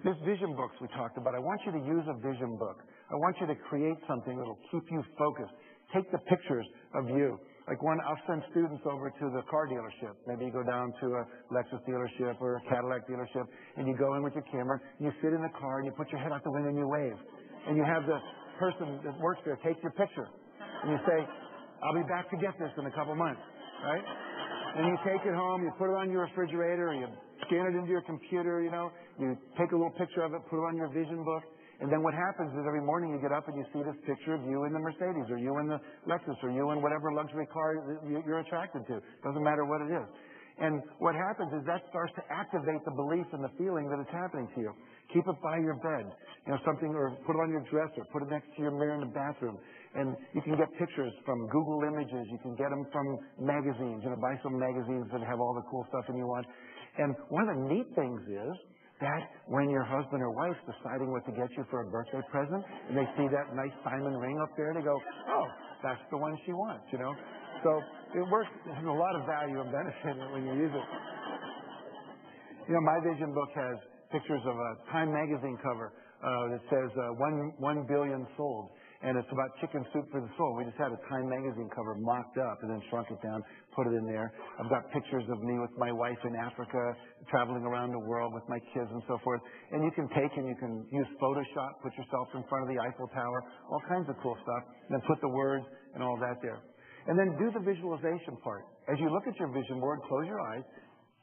This vision books we talked about, I want you to use a vision book. I want you to create something that'll keep you focused. Take the pictures of you. Like one, I'll send students over to the car dealership. Maybe you go down to a Lexus dealership or a Cadillac dealership and you go in with your camera and you sit in the car and you put your head out the window and you wave. And you have the person that works there take your picture. And you say, I'll be back to get this in a couple months, right? And you take it home, you put it on your refrigerator, you scan it into your computer, you know, you take a little picture of it, put it on your vision book, and then what happens is every morning you get up and you see this picture of you in the Mercedes or you in the Lexus or you in whatever luxury car you're attracted to. Doesn't matter what it is. And what happens is that starts to activate the belief and the feeling that it's happening to you. Keep it by your bed, you know, something, or put it on your dresser, put it next to your mirror in the bathroom. And you can get pictures from Google Images. You can get them from magazines. You know, buy some magazines that have all the cool stuff and you want. And one of the neat things is that when your husband or wife's deciding what to get you for a birthday present and they see that nice diamond ring up there, they go, oh, that's the one she wants, you know? So it works. Has a lot of value and benefit when you use it. You know, my vision book has pictures of a Time magazine cover uh, that says uh, one, one billion sold and it's about chicken soup for the soul. We just had a Time magazine cover mocked up and then shrunk it down, put it in there. I've got pictures of me with my wife in Africa, traveling around the world with my kids and so forth. And you can take and you can use Photoshop, put yourself in front of the Eiffel Tower, all kinds of cool stuff, and then put the words and all that there. And then do the visualization part. As you look at your vision board, close your eyes,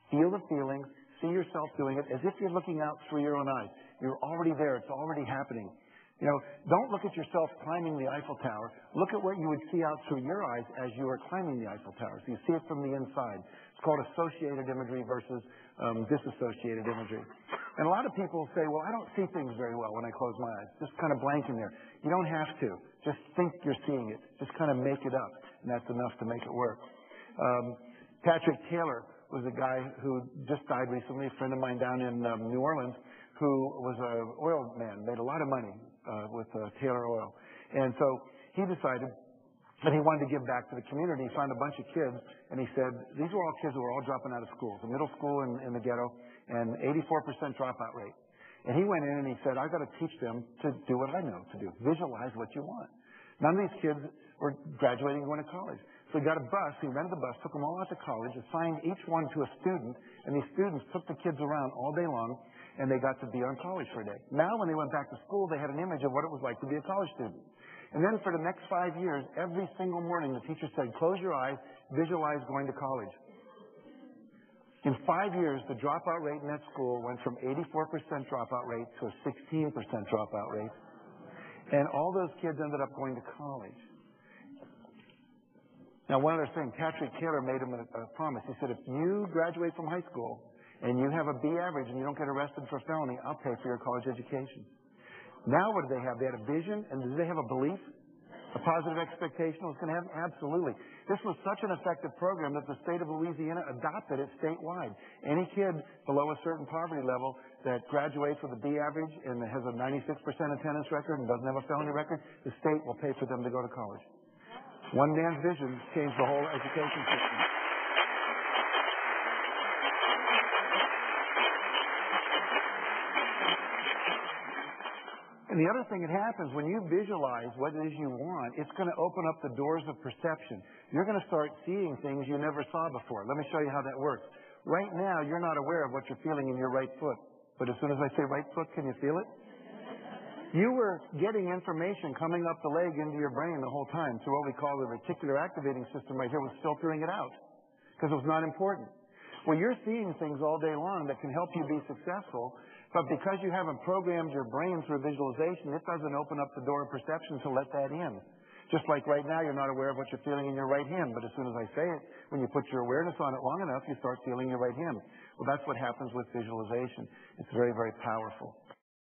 feel the feelings, see yourself doing it as if you're looking out through your own eyes. You're already there. It's already happening. You know, don't look at yourself climbing the Eiffel Tower. Look at what you would see out through your eyes as you are climbing the Eiffel Tower. So you see it from the inside. It's called associated imagery versus um, disassociated imagery. And a lot of people say, well, I don't see things very well when I close my eyes. Just kind of blank in there. You don't have to. Just think you're seeing it. Just kind of make it up. And that's enough to make it work. Um, Patrick Taylor was a guy who just died recently, a friend of mine down in um, New Orleans, who was an oil man, made a lot of money, with uh, Taylor Oil. And so he decided that he wanted to give back to the community. He found a bunch of kids, and he said, these were all kids who were all dropping out of school, the middle school in, in the ghetto, and 84% dropout rate. And he went in and he said, I've got to teach them to do what I know to do. Visualize what you want. None of these kids were graduating and going to college. So he got a bus, he rented the bus, took them all out to college, assigned each one to a student, and these students took the kids around all day long and they got to be on college for a day. Now, when they went back to school, they had an image of what it was like to be a college student. And then for the next five years, every single morning, the teacher said, close your eyes, visualize going to college. In five years, the dropout rate in that school went from 84% dropout rate to a 16% dropout rate. And all those kids ended up going to college. Now, one other thing, Patrick Taylor made him a, a promise. He said, if you graduate from high school and you have a B average and you don't get arrested for a felony, I'll pay for your college education. Now what do they have? They had a vision and do they have a belief? A positive expectation was going to happen? Absolutely. This was such an effective program that the state of Louisiana adopted it statewide. Any kid below a certain poverty level that graduates with a B average and has a 96% attendance record and doesn't have a felony record, the state will pay for them to go to college. One man's vision changed the whole education system. And the other thing that happens when you visualize what it is you want, it's going to open up the doors of perception. You're going to start seeing things you never saw before. Let me show you how that works. Right now, you're not aware of what you're feeling in your right foot. But as soon as I say right foot, can you feel it? You were getting information coming up the leg into your brain the whole time So what we call the reticular activating system right here was filtering it out because it was not important. Well, you're seeing things all day long that can help you be successful, but because you haven't programmed your brain through visualization, it doesn't open up the door of perception to let that in. Just like right now, you're not aware of what you're feeling in your right hand, but as soon as I say it, when you put your awareness on it long enough, you start feeling your right hand. Well, that's what happens with visualization. It's very, very powerful.